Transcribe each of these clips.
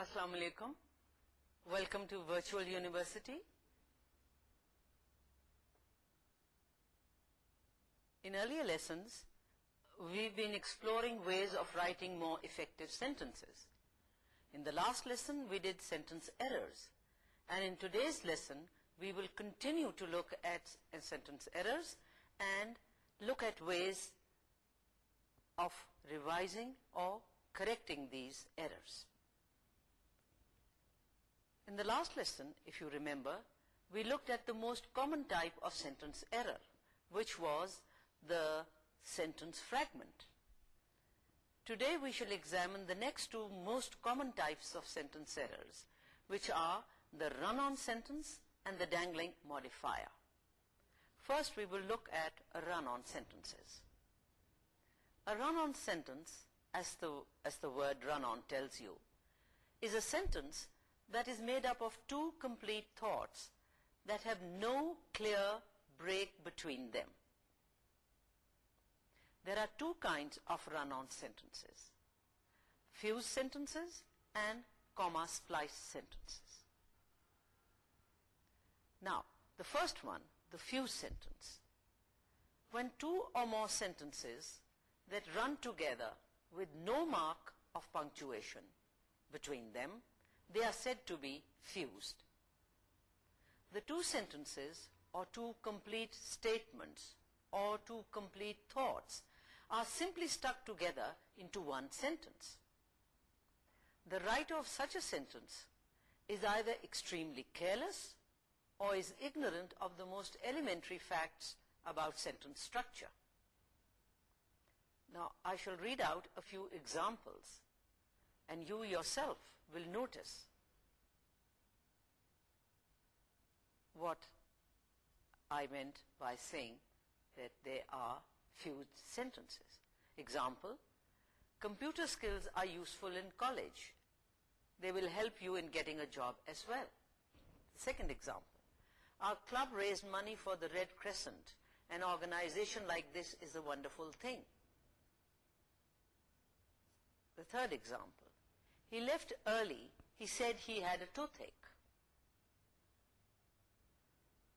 السلام علیکم welcome to virtual university in earlier lessons we been exploring ways of writing more effective sentences in the last lesson we did sentence errors and in today's lesson we will continue to look at sentence errors and look at ways of revising or correcting these errors in the last lesson, if you remember, we looked at the most common type of sentence error, which was the sentence fragment. Today we shall examine the next two most common types of sentence errors, which are the run-on sentence and the dangling modifier. First we will look at run-on sentences. A run-on sentence, as the, as the word run-on tells you, is a sentence that is made up of two complete thoughts that have no clear break between them. There are two kinds of run-on sentences, fused sentences and comma-spliced sentences. Now, the first one, the fused sentence. When two or more sentences that run together with no mark of punctuation between them they are said to be fused. The two sentences or two complete statements or two complete thoughts are simply stuck together into one sentence. The writer of such a sentence is either extremely careless or is ignorant of the most elementary facts about sentence structure. Now I shall read out a few examples and you yourself will notice what I meant by saying that there are few sentences. Example, computer skills are useful in college. They will help you in getting a job as well. Second example, our club raised money for the Red Crescent. An organization like this is a wonderful thing. The third example, he left early. He said he had a toothache.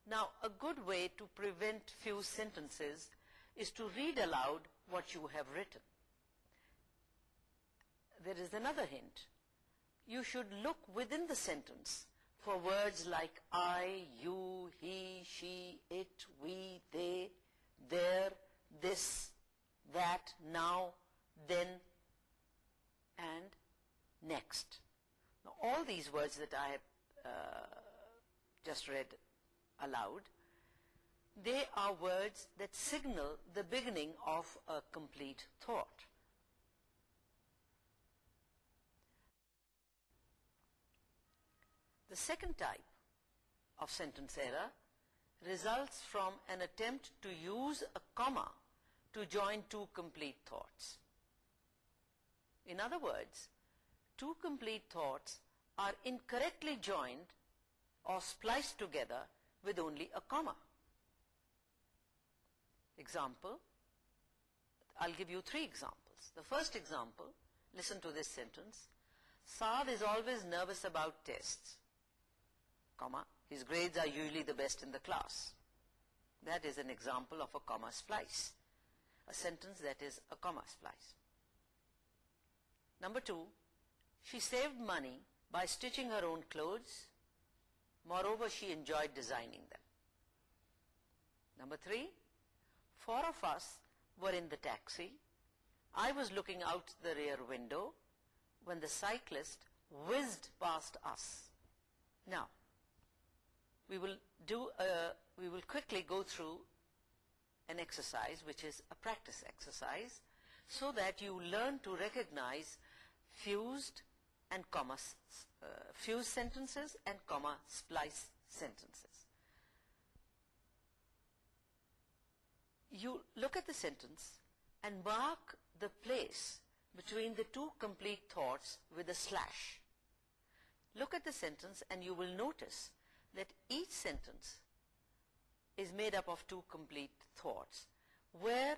Now, a good way to prevent few sentences is to read aloud what you have written. There is another hint. You should look within the sentence for words like I, you, he, she, it, we, they, there, this, that, now, then, and next. all these words that I have uh, just read aloud, they are words that signal the beginning of a complete thought. The second type of sentence error results from an attempt to use a comma to join two complete thoughts. In other words, two complete thoughts are incorrectly joined or spliced together with only a comma. Example, I'll give you three examples. The first example, listen to this sentence, Saad is always nervous about tests, comma, his grades are usually the best in the class. That is an example of a comma splice, a sentence that is a comma splice. Number two, she saved money by stitching her own clothes. Moreover, she enjoyed designing them. Number three, four of us were in the taxi. I was looking out the rear window when the cyclist whizzed past us. Now, we will, do we will quickly go through an exercise, which is a practice exercise, so that you learn to recognize fused, and comma uh, fuse sentences and comma splice sentences. You look at the sentence and mark the place between the two complete thoughts with a slash. Look at the sentence and you will notice that each sentence is made up of two complete thoughts, where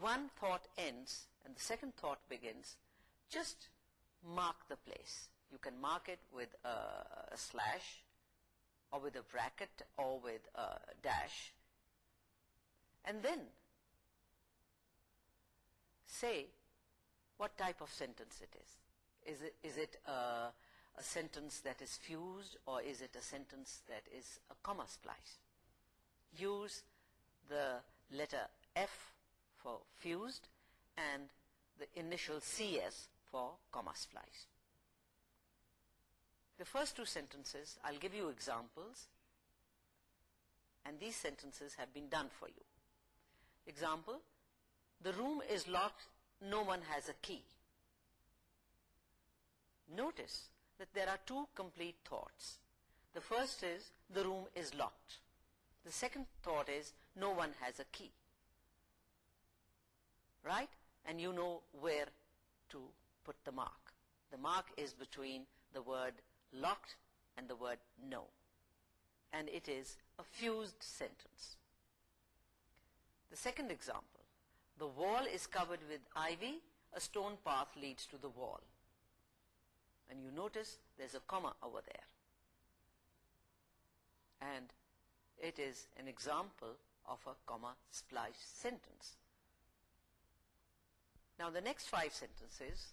one thought ends and the second thought begins. Just mark the place. You can mark it with a, slash or with a bracket or with a dash. And then say what type of sentence it is. Is it, is it a sentence that is fused or is it a sentence that is a comma splice? Use the letter F for fused and the initial CS for commerce flies. The first two sentences, I'll give you examples and these sentences have been done for you. Example, the room is locked, no one has a key. Notice that there are two complete thoughts. The first is, the room is locked. The second thought is, no one has a key. Right? And you know where to put the mark. The mark is between the word locked and the word no. And it is a fused sentence. The second example. The wall is covered with ivy. A stone path leads to the wall. And you notice there's a comma over there. And it is an example of a comma splice sentence. Now the next five sentences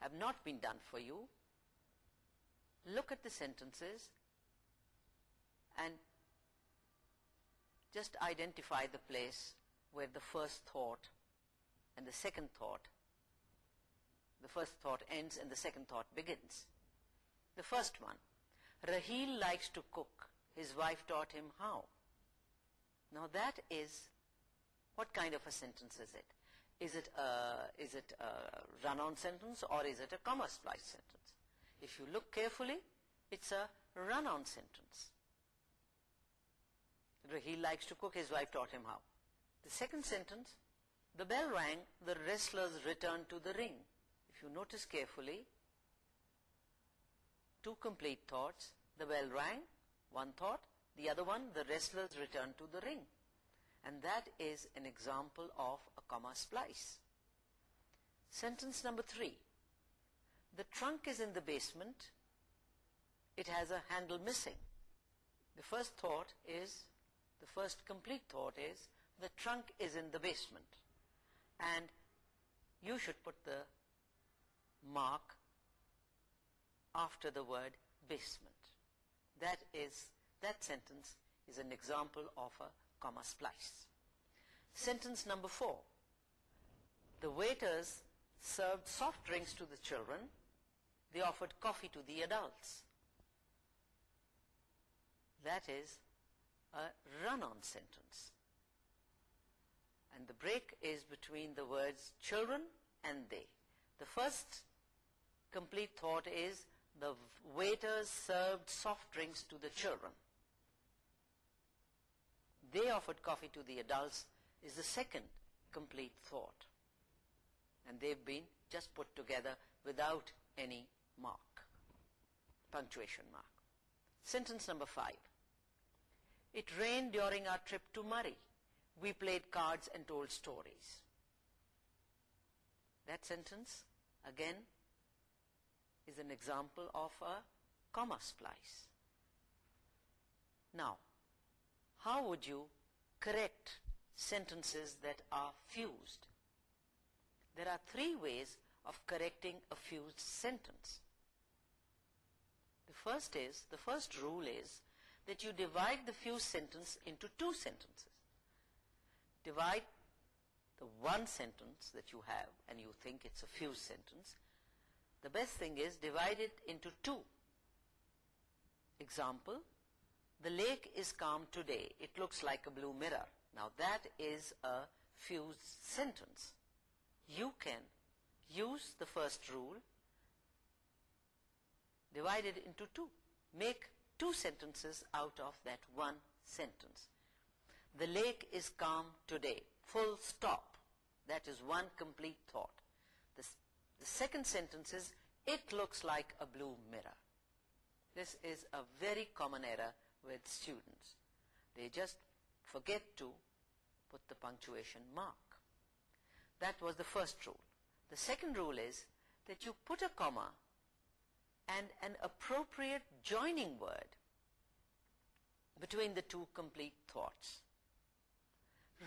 have not been done for you look at the sentences and just identify the place where the first thought and the second thought the first thought ends and the second thought begins the first one Rahil likes to cook his wife taught him how now that is what kind of a sentence is it is it a, run-on sentence or is it a comma splice sentence? If you look carefully, it's a run-on sentence. He likes to cook, his wife taught him how. The second sentence, the bell rang, the wrestlers returned to the ring. If you notice carefully, two complete thoughts, the bell rang, one thought, the other one, the wrestlers returned to the ring and that is an example of a comma splice. Sentence number three. The trunk is in the basement. It has a handle missing. The first thought is, the first complete thought is, the trunk is in the basement. And you should put the mark after the word basement. That is, that sentence is an example of a comma splice. Sentence number four. The waiters served soft drinks to the children. They offered coffee to the adults. That is a run-on sentence. And the break is between the words children and they. The first complete thought is the waiters served soft drinks to the children they offered coffee to the adults is the second complete thought. And they've been just put together without any mark, punctuation mark. Sentence number five. It rained during our trip to Murray. We played cards and told stories. That sentence, again, is an example of a comma splice. Now, how would you correct sentences that are fused? There are three ways of correcting a fused sentence. The first is, the first rule is that you divide the fused sentence into two sentences. Divide the one sentence that you have and you think it's a fused sentence. The best thing is divide it into two. Example, the lake is calm today. It looks like a blue mirror. Now that is a fused sentence. You can use the first rule Divide it into two. Make two sentences out of that one sentence. The lake is calm today. Full stop. That is one complete thought. The, the second sentence is, it looks like a blue mirror. This is a very common error with students. They just forget to put the punctuation mark. That was the first rule. The second rule is that you put a comma and an appropriate joining word between the two complete thoughts.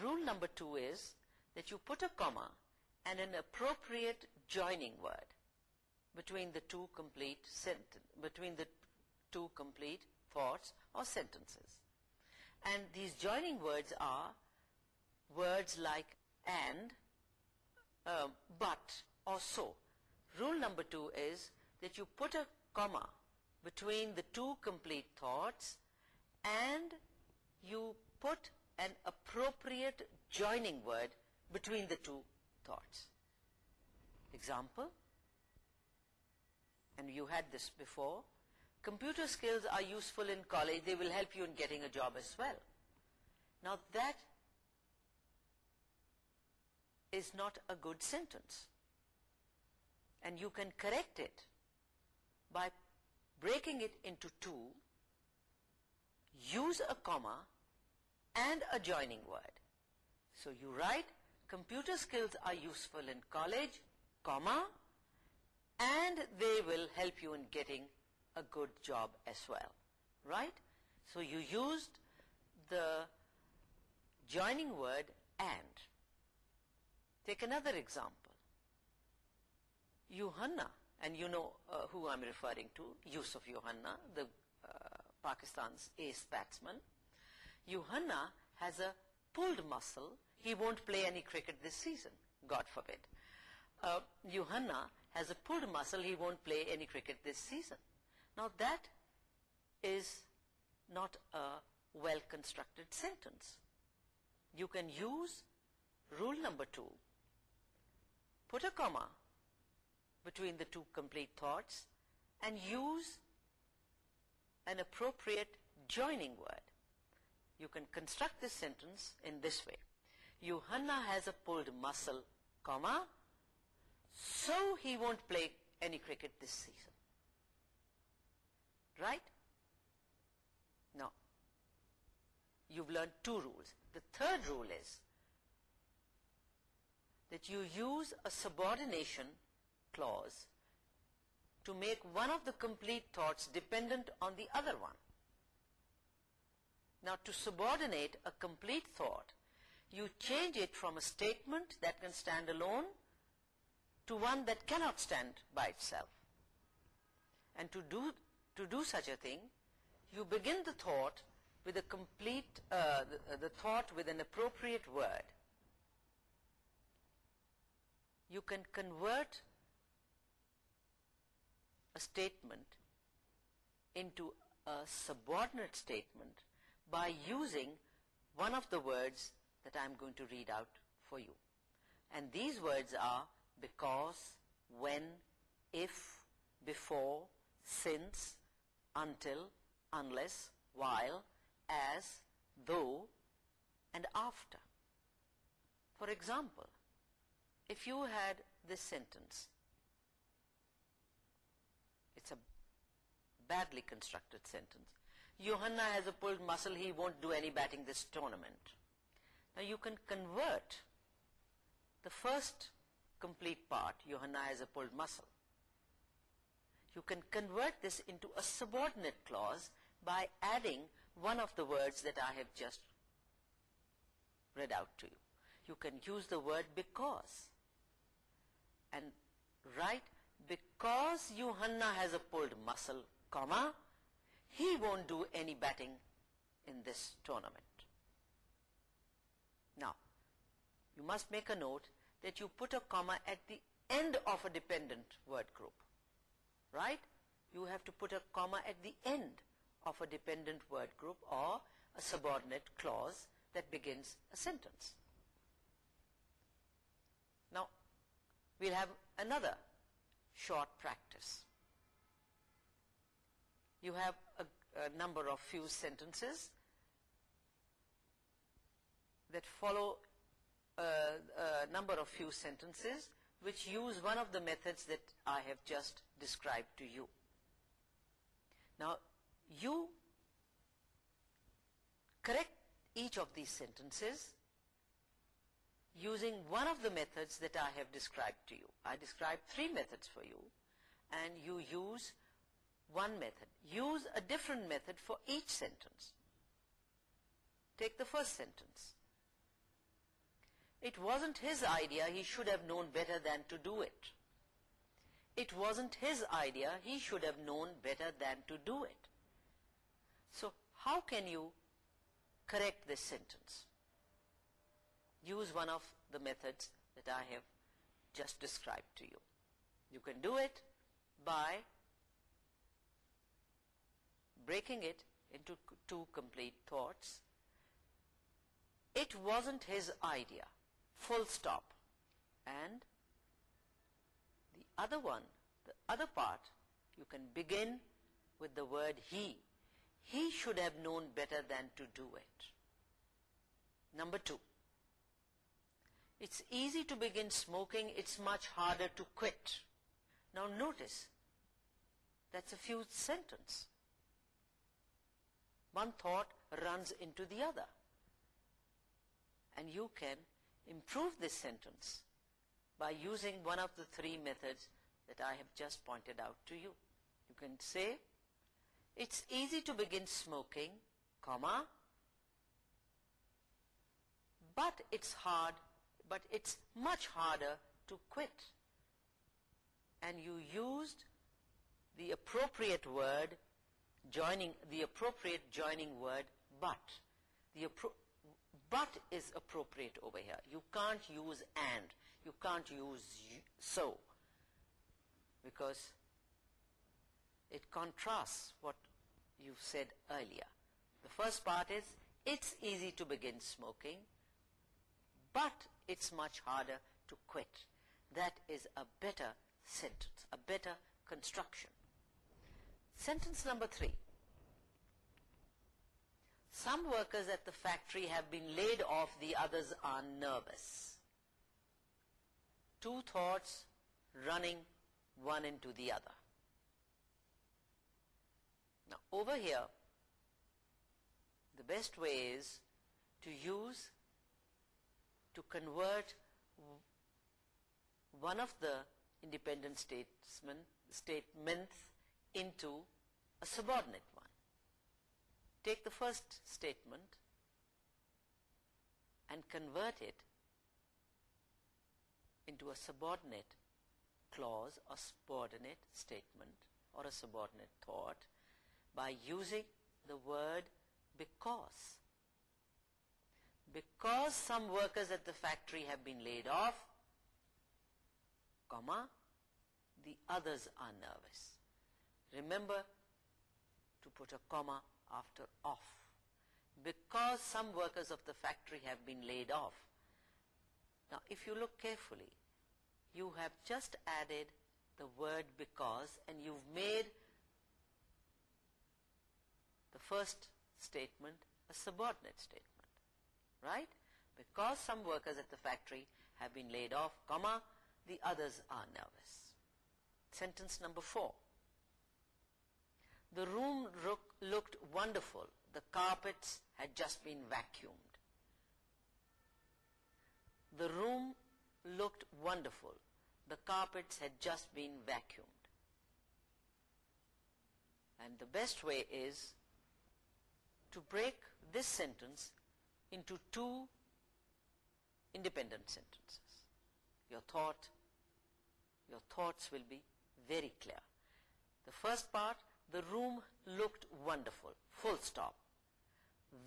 Rule number two is that you put a comma and an appropriate joining word between the two complete sentence between the two complete thoughts or sentences. And these joining words are words like and, um, but or so. Rule number two is that you put a comma between the two complete thoughts and you put an appropriate joining word between the two thoughts. Example, and you had this before, computer skills are useful in college, they will help you in getting a job as well. Now that is not a good sentence. And you can correct it by breaking it into two, use a comma and a joining word. So you write, computer skills are useful in college, comma, and they will help you in getting a good job as well right so you used the joining word and take another example Yohanna and you know uh, who I'm referring to Yusuf Yohanna the uh, Pakistan's ace batsman Yohanna has a pulled muscle he won't play any cricket this season God forbid uh, Yohanna has a pulled muscle he won't play any cricket this season now that is not a well-constructed sentence. You can use rule number two. Put a comma between the two complete thoughts and use an appropriate joining word. You can construct this sentence in this way. Yohanna has a pulled muscle, comma, so he won't play any cricket this season right no you've learned two rules the third rule is that you use a subordination clause to make one of the complete thoughts dependent on the other one now to subordinate a complete thought you change it from a statement that can stand alone to one that cannot stand by itself and to do to do such a thing, you begin the thought with a complete, uh, uh, the thought with an appropriate word. You can convert a statement into a subordinate statement by using one of the words that I am going to read out for you. And these words are because, when, if, before, since, until, unless, while, as, though, and after. For example, if you had this sentence, it's a badly constructed sentence, Johanna has a pulled muscle, he won't do any batting this tournament. Now you can convert the first complete part, Johanna has a pulled muscle, you can convert this into a subordinate clause by adding one of the words that I have just read out to you. You can use the word because and write because Yuhanna has a pulled muscle, comma, he won't do any batting in this tournament. Now, you must make a note that you put a comma at the end of a dependent word group right you have to put a comma at the end of a dependent word group or a subordinate clause that begins a sentence now we'll have another short practice you have a, number of few sentences that follow uh, a number of few sentences which use one of the methods that I have just described to you. Now, you correct each of these sentences using one of the methods that I have described to you. I described three methods for you and you use one method. Use a different method for each sentence. Take the first sentence. It wasn't his idea, he should have known better than to do it. It wasn't his idea, he should have known better than to do it. So how can you correct this sentence? Use one of the methods that I have just described to you. You can do it by breaking it into two complete thoughts. It wasn't his idea full stop and the other one the other part you can begin with the word he he should have known better than to do it number two it's easy to begin smoking it's much harder to quit now notice that's a few sentence one thought runs into the other and you can improve this sentence by using one of the three methods that I have just pointed out to you. You can say, it's easy to begin smoking, comma, but it's hard, but it's much harder to quit. And you used the appropriate word, joining, the appropriate joining word, but but is appropriate over here. You can't use and, you can't use so, because it contrasts what you've said earlier. The first part is, it's easy to begin smoking, but it's much harder to quit. That is a better sentence, a better construction. Sentence number three. Some workers at the factory have been laid off, the others are nervous. Two thoughts running one into the other. Now over here, the best way is to use, to convert one of the independent statements into a subordinate take the first statement and convert it into a subordinate clause or subordinate statement or a subordinate thought by using the word because. Because some workers at the factory have been laid off, comma, the others are nervous. Remember to put a comma after off because some workers of the factory have been laid off. Now if you look carefully, you have just added the word because and you've made the first statement a subordinate statement, right? Because some workers at the factory have been laid off, comma, the others are nervous. Sentence number four. The room rook looked wonderful. The carpets had just been vacuumed. The room looked wonderful. The carpets had just been vacuumed. And the best way is to break this sentence into two independent sentences. Your thought, your thoughts will be very clear. The first part, the room looked wonderful, full stop.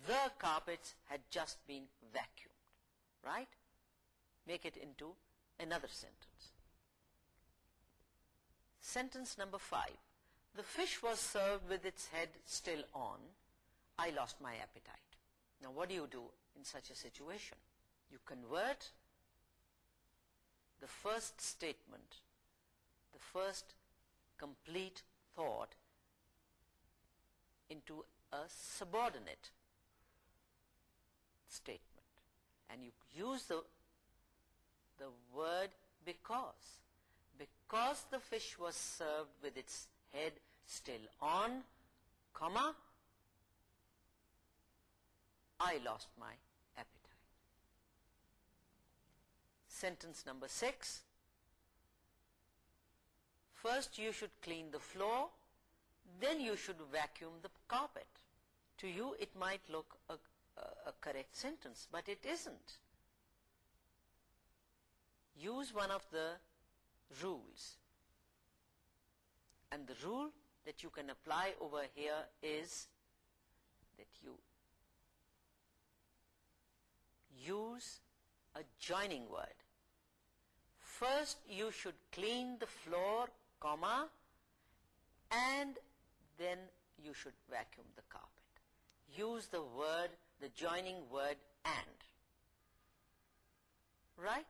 The carpets had just been vacuumed, right? Make it into another sentence. Sentence number five. The fish was served with its head still on. I lost my appetite. Now what do you do in such a situation? You convert the first statement, the first complete thought into a subordinate statement and you use the the word because because the fish was served with its head still on comma I lost my appetite sentence number six first you should clean the floor then you should vacuum the cop To you, it might look a correct sentence, but it isn't. Use one of the rules. And the rule that you can apply over here is that you use a joining word. First, you should clean the floor, comma, and then you should vacuum the carpet. Use the word, the joining word, and. Right?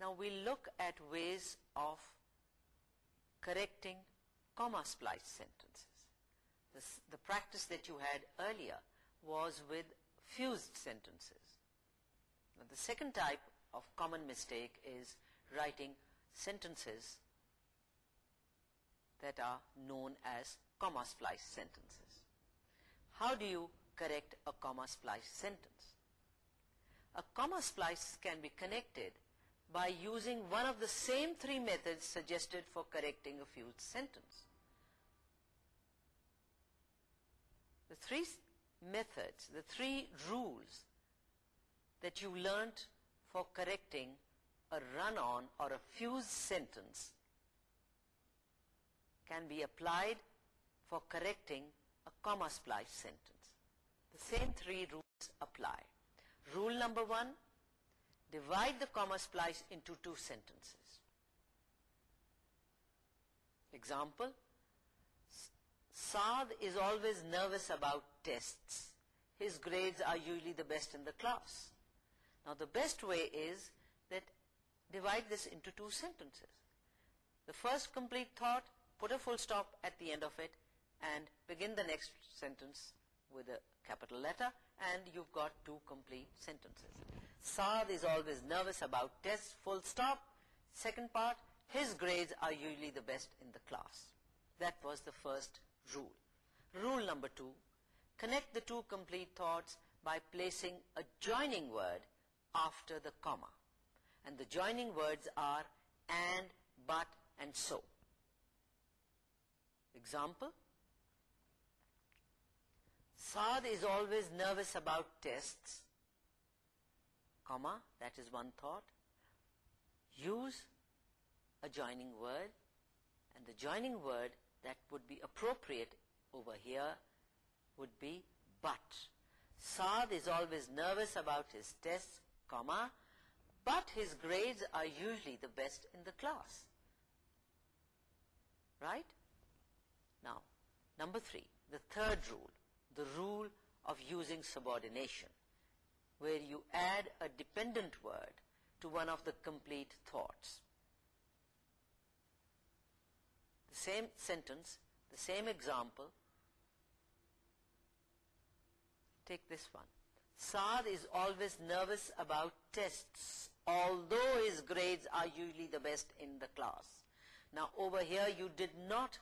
Now we look at ways of correcting comma splice sentences. The, practice that you had earlier was with fused sentences. Now the second type of common mistake is writing sentences that are known as comma splice sentences. How do you correct a comma splice sentence? A comma splice can be connected by using one of the same three methods suggested for correcting a fused sentence. The three methods, the three rules that you learned for correcting a run-on or a fused sentence can be applied for correcting a comma splice sentence. The same three rules apply. Rule number one, divide the comma splice into two sentences. Example, Saad is always nervous about tests. His grades are usually the best in the class. Now the best way is that divide this into two sentences. The first complete thought put a full stop at the end of it and begin the next sentence with a capital letter and you've got two complete sentences. Saad is always nervous about tests, full stop. Second part, his grades are usually the best in the class. That was the first rule. Rule number two, connect the two complete thoughts by placing a joining word after the comma. And the joining words are and, but and so example Saad is always nervous about tests comma that is one thought use a joining word and the joining word that would be appropriate over here would be but Saad is always nervous about his tests comma but his grades are usually the best in the class right Number three, the third rule, the rule of using subordination, where you add a dependent word to one of the complete thoughts. The same sentence, the same example, take this one. Saad is always nervous about tests, although his grades are usually the best in the class. Now over here you did not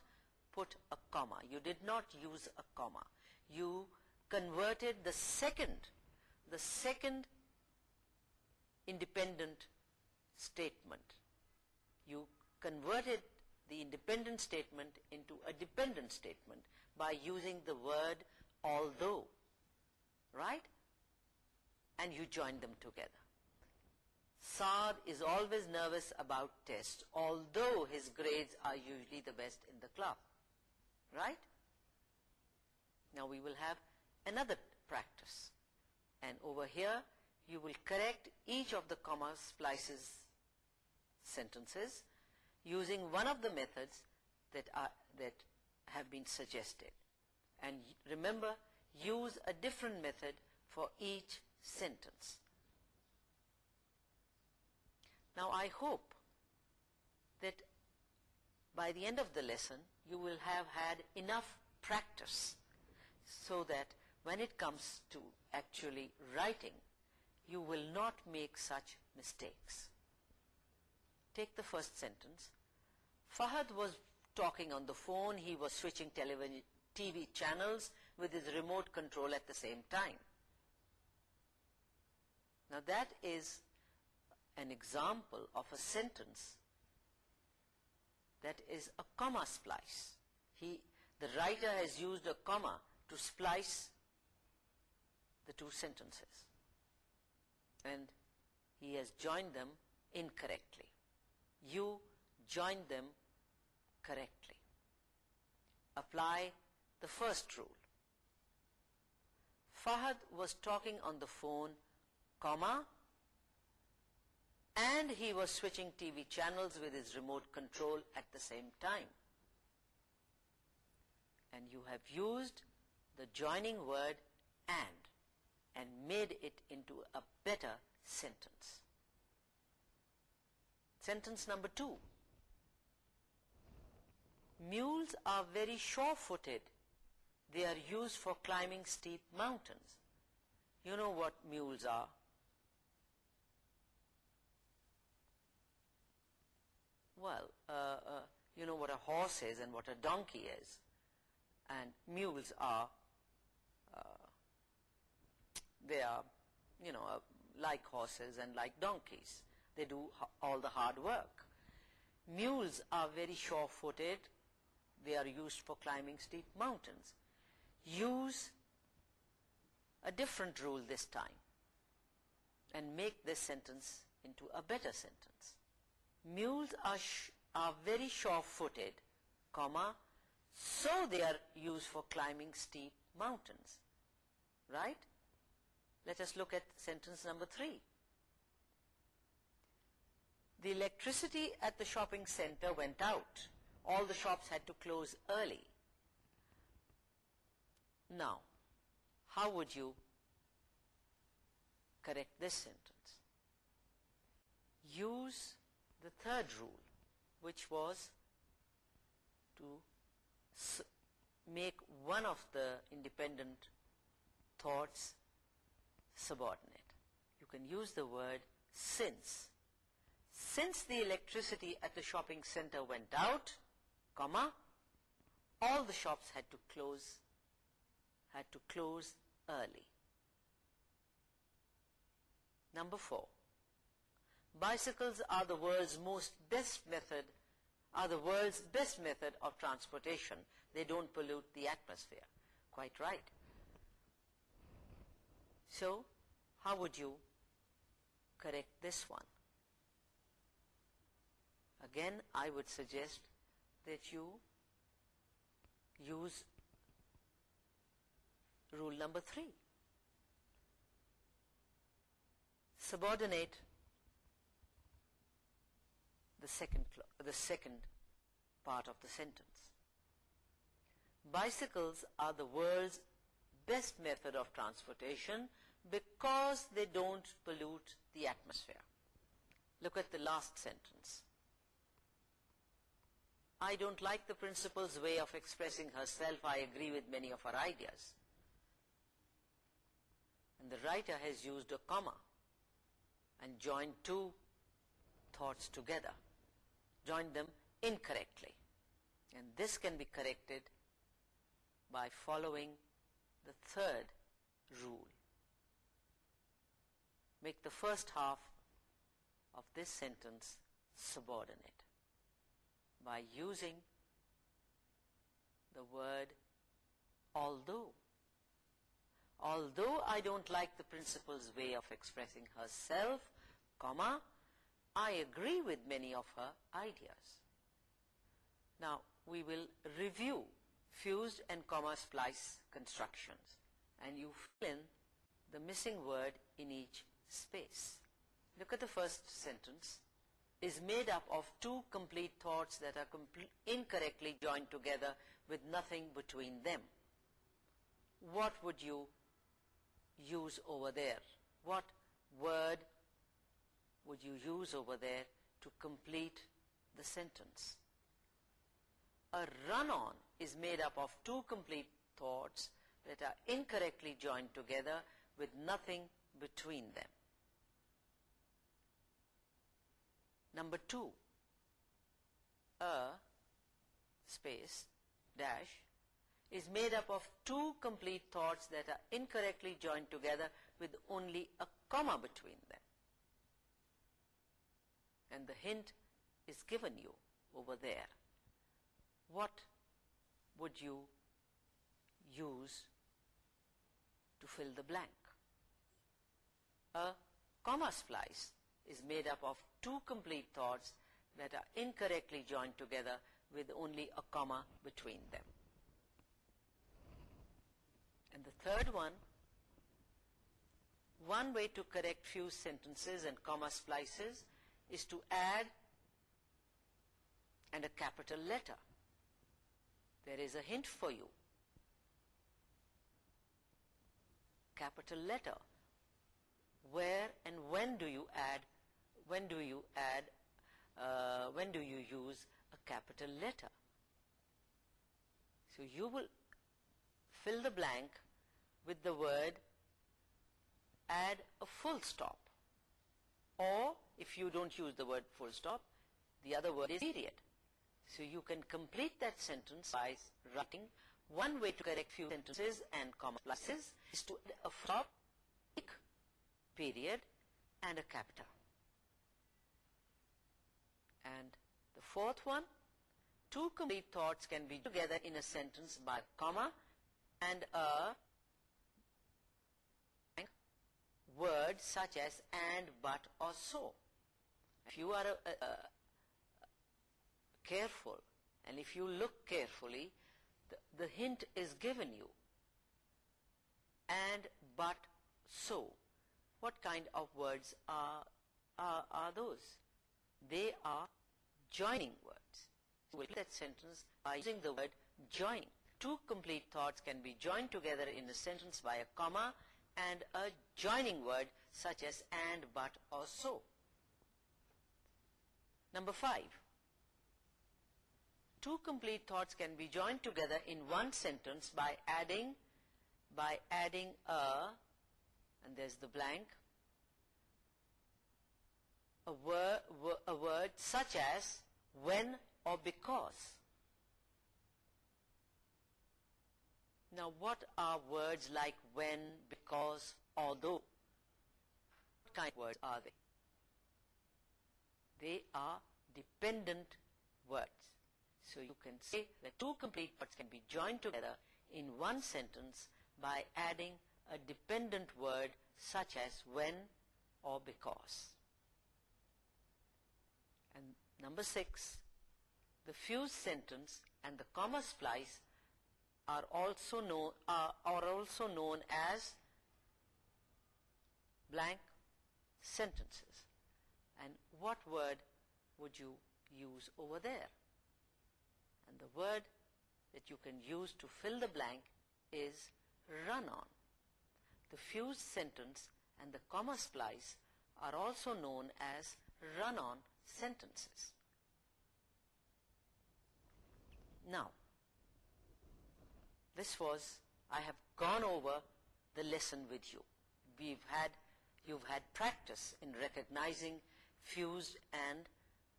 put a comma. You did not use a comma. You converted the second, the second independent statement. You converted the independent statement into a dependent statement by using the word although. Right? And you joined them together. Saad is always nervous about tests, although his grades are usually the best in the club right now we will have another practice and over here you will correct each of the comma splices sentences using one of the methods that that have been suggested and remember use a different method for each sentence now I hope that by the end of the lesson you will have had enough practice so that when it comes to actually writing, you will not make such mistakes. Take the first sentence. Fahad was talking on the phone, he was switching TV channels with his remote control at the same time. Now that is an example of a sentence that is a comma splice. He, the writer has used a comma to splice the two sentences. And he has joined them incorrectly. You joined them correctly. Apply the first rule. Fahad was talking on the phone, comma, and he was switching TV channels with his remote control at the same time. And you have used the joining word and and made it into a better sentence. Sentence number two. Mules are very sure-footed. They are used for climbing steep mountains. You know what mules are. well, uh, uh, you know what a horse is and what a donkey is, and mules are, uh, they are, you know, like horses and like donkeys. They do all the hard work. Mules are very sure-footed. They are used for climbing steep mountains. Use a different rule this time and make this sentence into a better sentence mules are, are very sure-footed, comma, so they are used for climbing steep mountains. Right? Let us look at sentence number three. The electricity at the shopping center went out. All the shops had to close early. Now, how would you correct this sentence? Use the third rule which was to make one of the independent thoughts subordinate you can use the word since since the electricity at the shopping center went out comma all the shops had to close had to close early number four bicycles are the world's most best method are the world's best method of transportation they don't pollute the atmosphere quite right so how would you correct this one again i would suggest that you use rule number 3 subordinate the second, the second part of the sentence. Bicycles are the world's best method of transportation because they don't pollute the atmosphere. Look at the last sentence. I don't like the principal's way of expressing herself. I agree with many of her ideas. And the writer has used a comma and joined two thoughts together. Join them incorrectly. And this can be corrected by following the third rule. Make the first half of this sentence subordinate by using the word although. Although I don't like the principal's way of expressing herself, comma, I agree with many of her ideas. Now we will review fused and comma splice constructions and you fill in the missing word in each space. Look at the first sentence. is made up of two complete thoughts that are incorrectly joined together with nothing between them. What would you use over there? What word would you use over there to complete the sentence? A run-on is made up of two complete thoughts that are incorrectly joined together with nothing between them. Number two, a space dash is made up of two complete thoughts that are incorrectly joined together with only a comma between them and the hint is given you over there what would you use to fill the blank a commas flies is made up of two complete thoughts that are incorrectly joined together with only a comma between them and the third one one way to correct few sentences and comma splices is to add and a capital letter. There is a hint for you. Capital letter. Where and when do you add, when do you add, uh, when do you use a capital letter? So you will fill the blank with the word add a full stop or if you don't use the word full stop, the other word is period. So you can complete that sentence by writing one way to correct few sentences and comma pluses is to add a stop, period and a capital. And the fourth one, two complete thoughts can be together in a sentence by comma and a word such as and, but or so if you are uh, uh, careful and if you look carefully the, hint is given you and but so what kind of words are are, those they are joining words with that sentence by using the word join. two complete thoughts can be joined together in a sentence by a comma and a joining word such as and but or so Number 5. Two complete thoughts can be joined together in one sentence by adding by adding a and there's the blank a word a word such as when or because now what are words like when because although what kind of words are they they are dependent words. So you can say that two complete parts can be joined together in one sentence by adding a dependent word such as when or because. And number six, the fused sentence and the comma splice are also known, are also known as blank sentences what word would you use over there and the word that you can use to fill the blank is run on the fused sentence and the comma splice are also known as run on sentences now this was I have gone over the lesson with you we've had you've had practice in recognizing fused and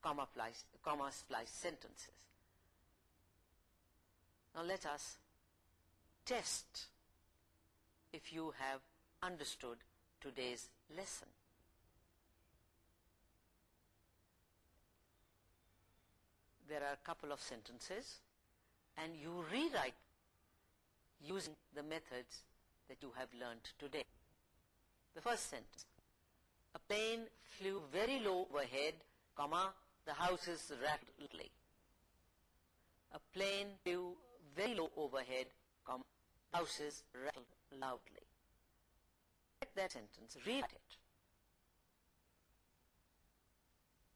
comma splice, sentences. Now let us test if you have understood today's lesson. There are a couple of sentences and you rewrite using the methods that you have learned today. The first sentence, a plane flew very low overhead, comma, the houses rapidly. A plane flew very low overhead, comma, houses rattled loudly. Check that sentence, read it.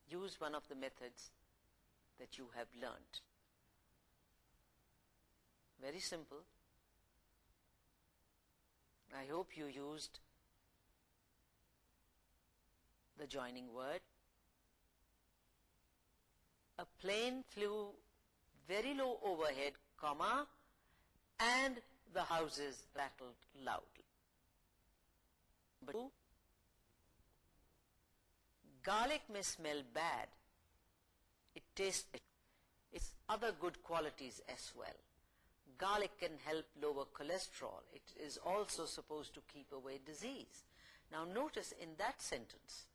Use one of the methods that you have learnt. Very simple. I hope you used the joining word. A plane flew very low overhead, comma, and the houses rattled loudly. garlic may smell bad. It tastes it. It's other good qualities as well. Garlic can help lower cholesterol. It is also supposed to keep away disease. Now notice in that sentence,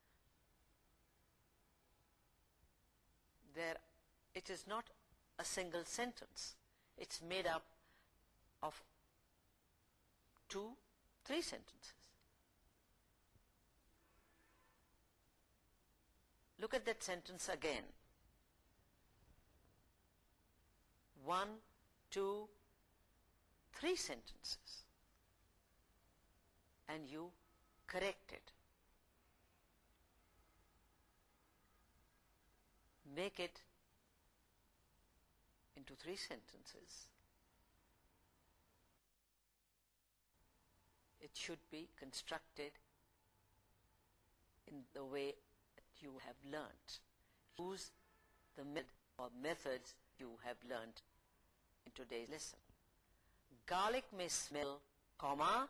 there it is not a single sentence it's made up of two three sentences look at that sentence again one two three sentences and you correct it make it into three sentences. It should be constructed in the way that you have learnt. Use the method or methods you have learnt in today's lesson. Garlic may smell, comma,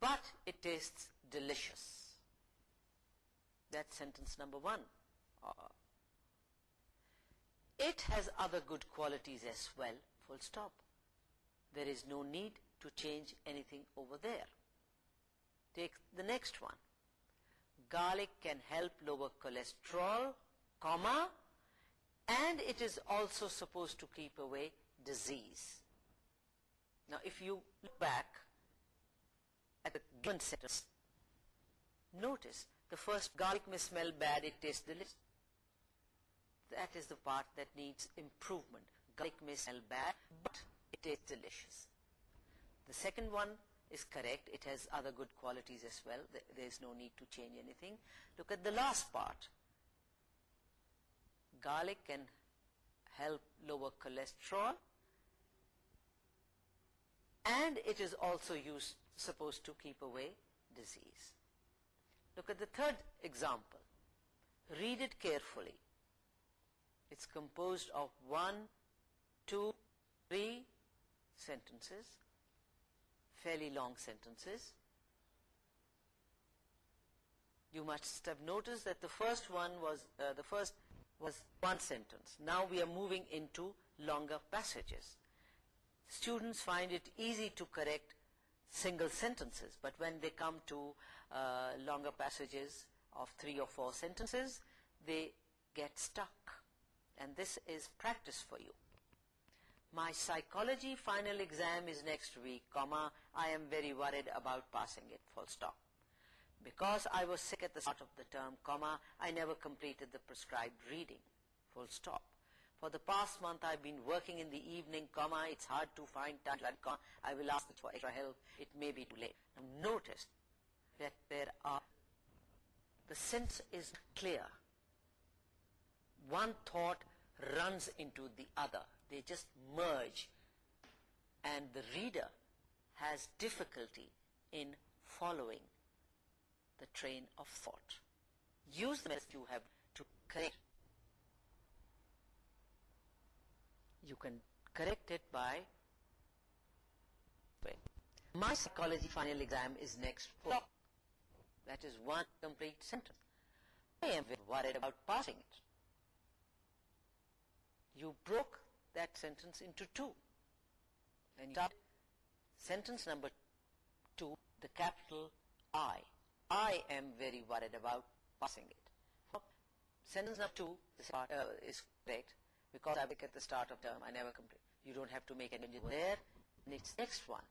but it tastes delicious. That's sentence number one. Uh, it has other good qualities as well full stop there is no need to change anything over there take the next one garlic can help lower cholesterol comma and it is also supposed to keep away disease now if you look back at the given sentence notice the first garlic may smell bad it tastes delicious that is the part that needs improvement. Garlic may smell bad, but it tastes delicious. The second one is correct. It has other good qualities as well. There is no need to change anything. Look at the last part. Garlic can help lower cholesterol. And it is also used supposed to keep away disease. Look at the third example. Read it carefully it's composed of one, two, three sentences, fairly long sentences. You must have noticed that the first one was, uh, the first was one sentence. Now we are moving into longer passages. Students find it easy to correct single sentences, but when they come to uh, longer passages of three or four sentences, they get stuck and this is practice for you. My psychology final exam is next week, comma, I am very worried about passing it, full stop. Because I was sick at the start of the term, comma, I never completed the prescribed reading, full stop. For the past month I've been working in the evening, comma, it's hard to find time, I will ask for extra help, it may be too late. notice that there are, the sense is clear one thought runs into the other they just merge and the reader has difficulty in following the train of thought use the method you have to correct you can correct it by my psychology final exam is next block that is one complete sentence I am worried about passing it you broke that sentence into two. Then you sentence number two, the capital I. I am very worried about passing it. Sentence number two is uh, correct because I make at the start of term, I never complete. You don't have to make any there. And it's next one,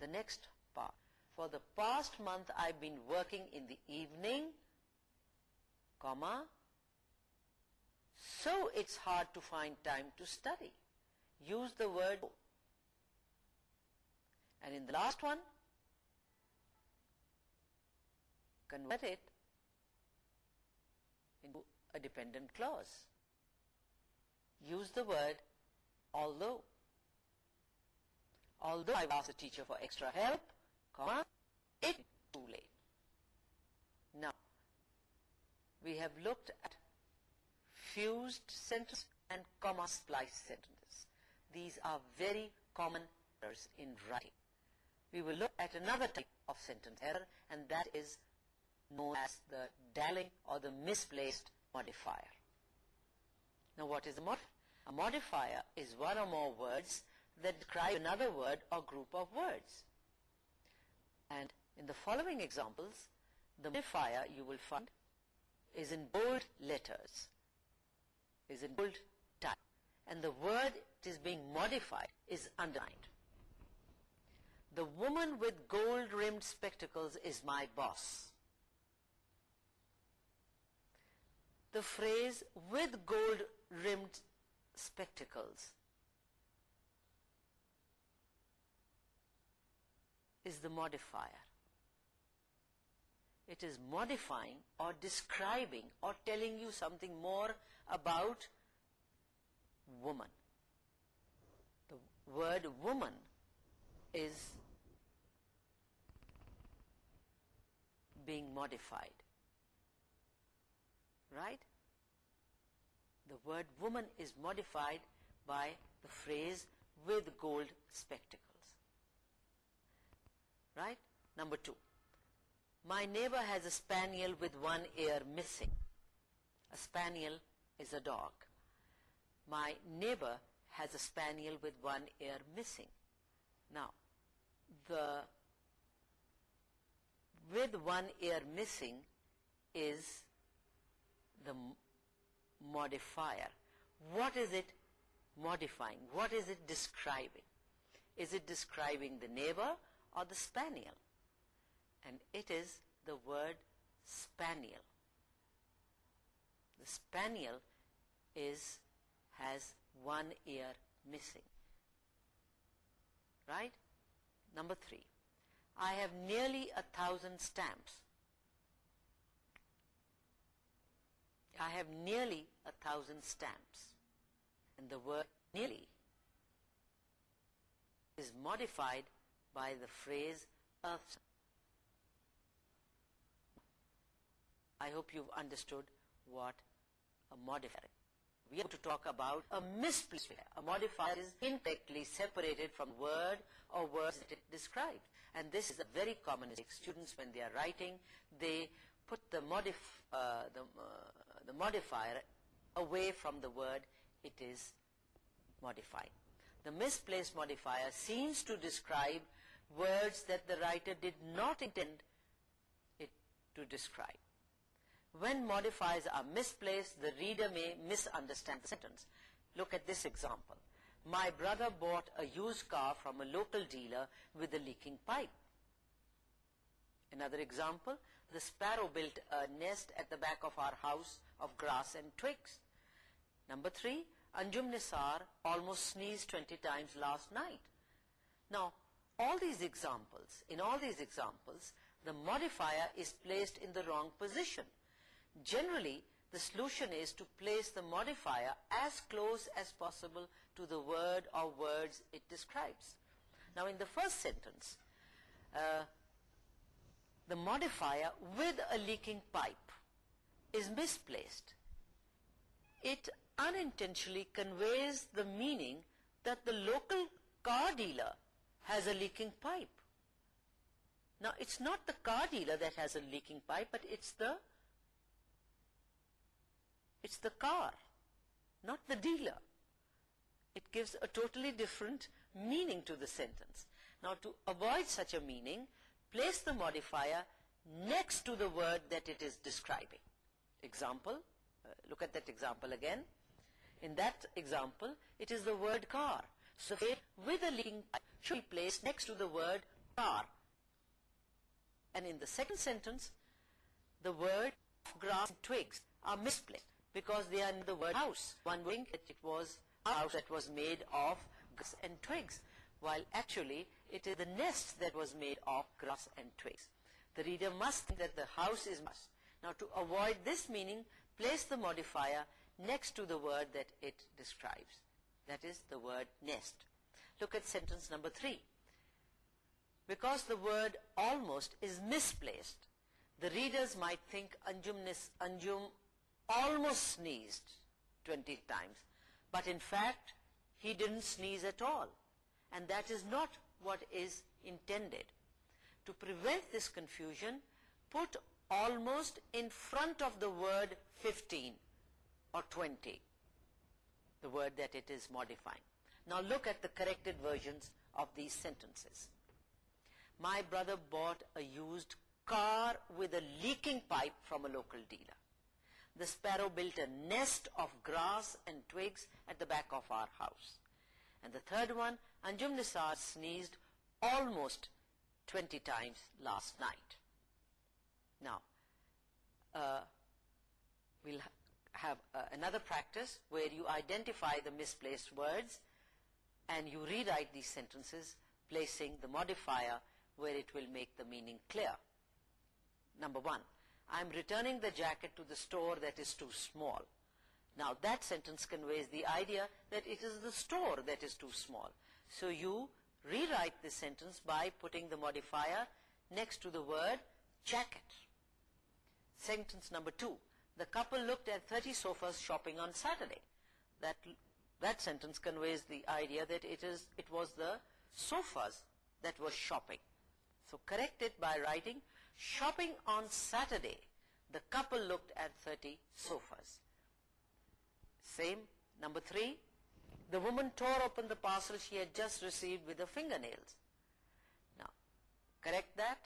the next part. For the past month, I've been working in the evening, comma, so it's hard to find time to study use the word and in the last one convert it into a dependent clause use the word although although I asked the teacher for extra help comma it too late now we have looked at fused sentence and comma spliced sentences. These are very common errors in writing. We will look at another type of sentence error and that is known as the dalling or the misplaced modifier. Now what is a modifier? A modifier is one or more words that describe another word or group of words. And in the following examples, the modifier you will find is in bold letters is in bold type and the word it is being modified is underlined. The woman with gold rimmed spectacles is my boss. The phrase with gold rimmed spectacles is the modifier. It is modifying or describing or telling you something more about woman, the word "woman" is being modified. Right? The word woman is modified by the phrase with gold spectacles. Right? Number two. My neighbor has a spaniel with one ear missing. A spaniel is a dog. My neighbor has a spaniel with one ear missing. Now, the with one ear missing is the modifier. What is it modifying? What is it describing? Is it describing the neighbor or the spaniel? And it is the word spaniel the spaniel is has one ear missing right number three I have nearly a thousand stamps I have nearly a thousand stamps and the word nearly is modified by the phrase of I hope you've understood what a modifier we have to talk about a modifier. a modifier is incorrectly separated from word or words that it describes and this is a very common mistake students when they are writing they put the modif uh, the, uh, the modifier away from the word it is modified the misplaced modifier seems to describe words that the writer did not intend it to describe when modifiers are misplaced, the reader may misunderstand the sentence. Look at this example. My brother bought a used car from a local dealer with a leaking pipe. Another example, the sparrow built a nest at the back of our house of grass and twigs. Number three, Anjum Nisar almost sneezed 20 times last night. Now, all these examples, in all these examples, the modifier is placed in the wrong position. Generally, the solution is to place the modifier as close as possible to the word or words it describes. Now, in the first sentence, uh, the modifier with a leaking pipe is misplaced. It unintentionally conveys the meaning that the local car dealer has a leaking pipe. Now, it's not the car dealer that has a leaking pipe, but it's the it's the car, not the dealer. It gives a totally different meaning to the sentence. Now, to avoid such a meaning, place the modifier next to the word that it is describing. Example, uh, look at that example again. In that example, it is the word car. So, with a leading pipe should be placed next to the word car. And in the second sentence, the word grass and twigs are misplaced because they are in the word house. One wing. it was house that was made of grass and twigs, while actually it is the nest that was made of grass and twigs. The reader must think that the house is must. Now to avoid this meaning, place the modifier next to the word that it describes. That is the word nest. Look at sentence number three. Because the word almost is misplaced, the readers might think Anjum, Anjum almost sneezed 20 times but in fact he didn't sneeze at all and that is not what is intended to prevent this confusion put almost in front of the word 15 or 20 the word that it is modifying now look at the corrected versions of these sentences my brother bought a used car with a leaking pipe from a local dealer the sparrow built a nest of grass and twigs at the back of our house. And the third one, Anjum Nisar sneezed almost 20 times last night. Now, uh, we'll have uh, another practice where you identify the misplaced words and you rewrite these sentences placing the modifier where it will make the meaning clear. Number one, I'm returning the jacket to the store that is too small. Now that sentence conveys the idea that it is the store that is too small. So you rewrite this sentence by putting the modifier next to the word jacket. Sentence number two. The couple looked at 30 sofas shopping on Saturday. That, that sentence conveys the idea that it, is, it was the sofas that were shopping. So correct it by writing shopping on Saturday, the couple looked at 30 sofas. Same, number three, the woman tore open the parcel she had just received with her fingernails. Now, correct that,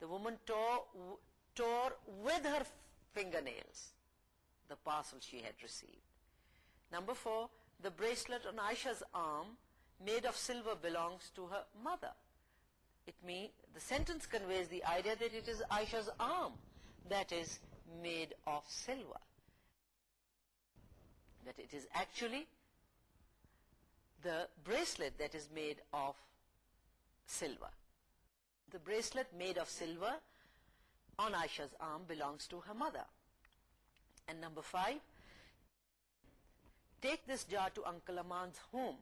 the woman tore, tore with her fingernails the parcel she had received. Number four, the bracelet on Aisha's arm made of silver belongs to her mother it may the sentence conveys the idea that it is Aisha's arm that is made of silver that it is actually the bracelet that is made of silver the bracelet made of silver on Aisha's arm belongs to her mother and number five take this jar to uncle Aman's home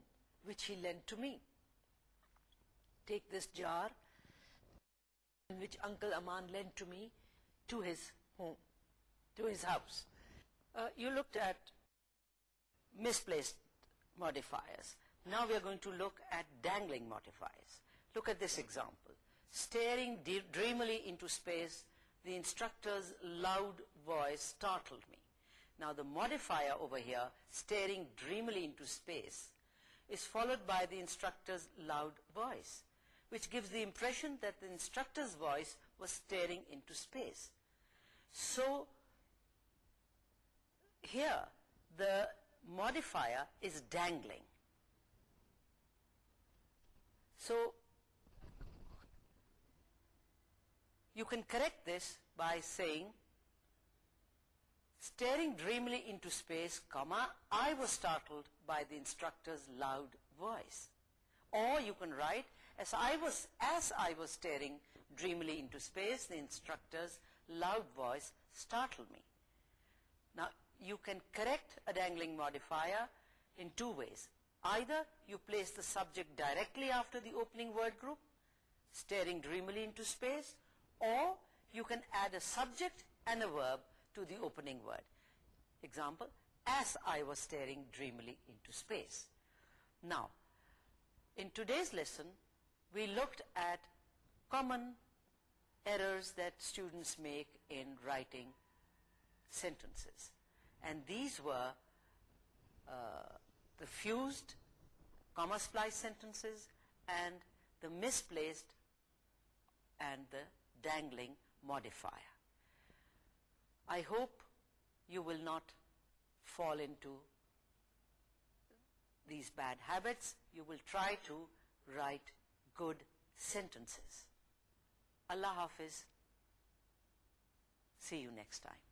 which he lent to me take this jar which Uncle Aman lent to me to his home, to his house. Uh, you looked at misplaced modifiers. Now we are going to look at dangling modifiers. Look at this example. Staring dreamily into space, the instructor's loud voice startled me. Now the modifier over here, staring dreamily into space, is followed by the instructor's loud voice which gives the impression that the instructor's voice was staring into space. So here the modifier is dangling. So you can correct this by saying staring dreamily into space comma I was startled by the instructor's loud voice or you can write as I was, as I was staring dreamily into space, the instructor's loud voice startled me. Now, you can correct a dangling modifier in two ways. Either you place the subject directly after the opening word group, staring dreamily into space, or you can add a subject and a verb to the opening word. Example, as I was staring dreamily into space. Now, in today's lesson, we looked at common errors that students make in writing sentences. And these were uh, the fused comma splice sentences and the misplaced and the dangling modifier. I hope you will not fall into these bad habits. You will try to write good sentences. Allah Hafiz. See you next time.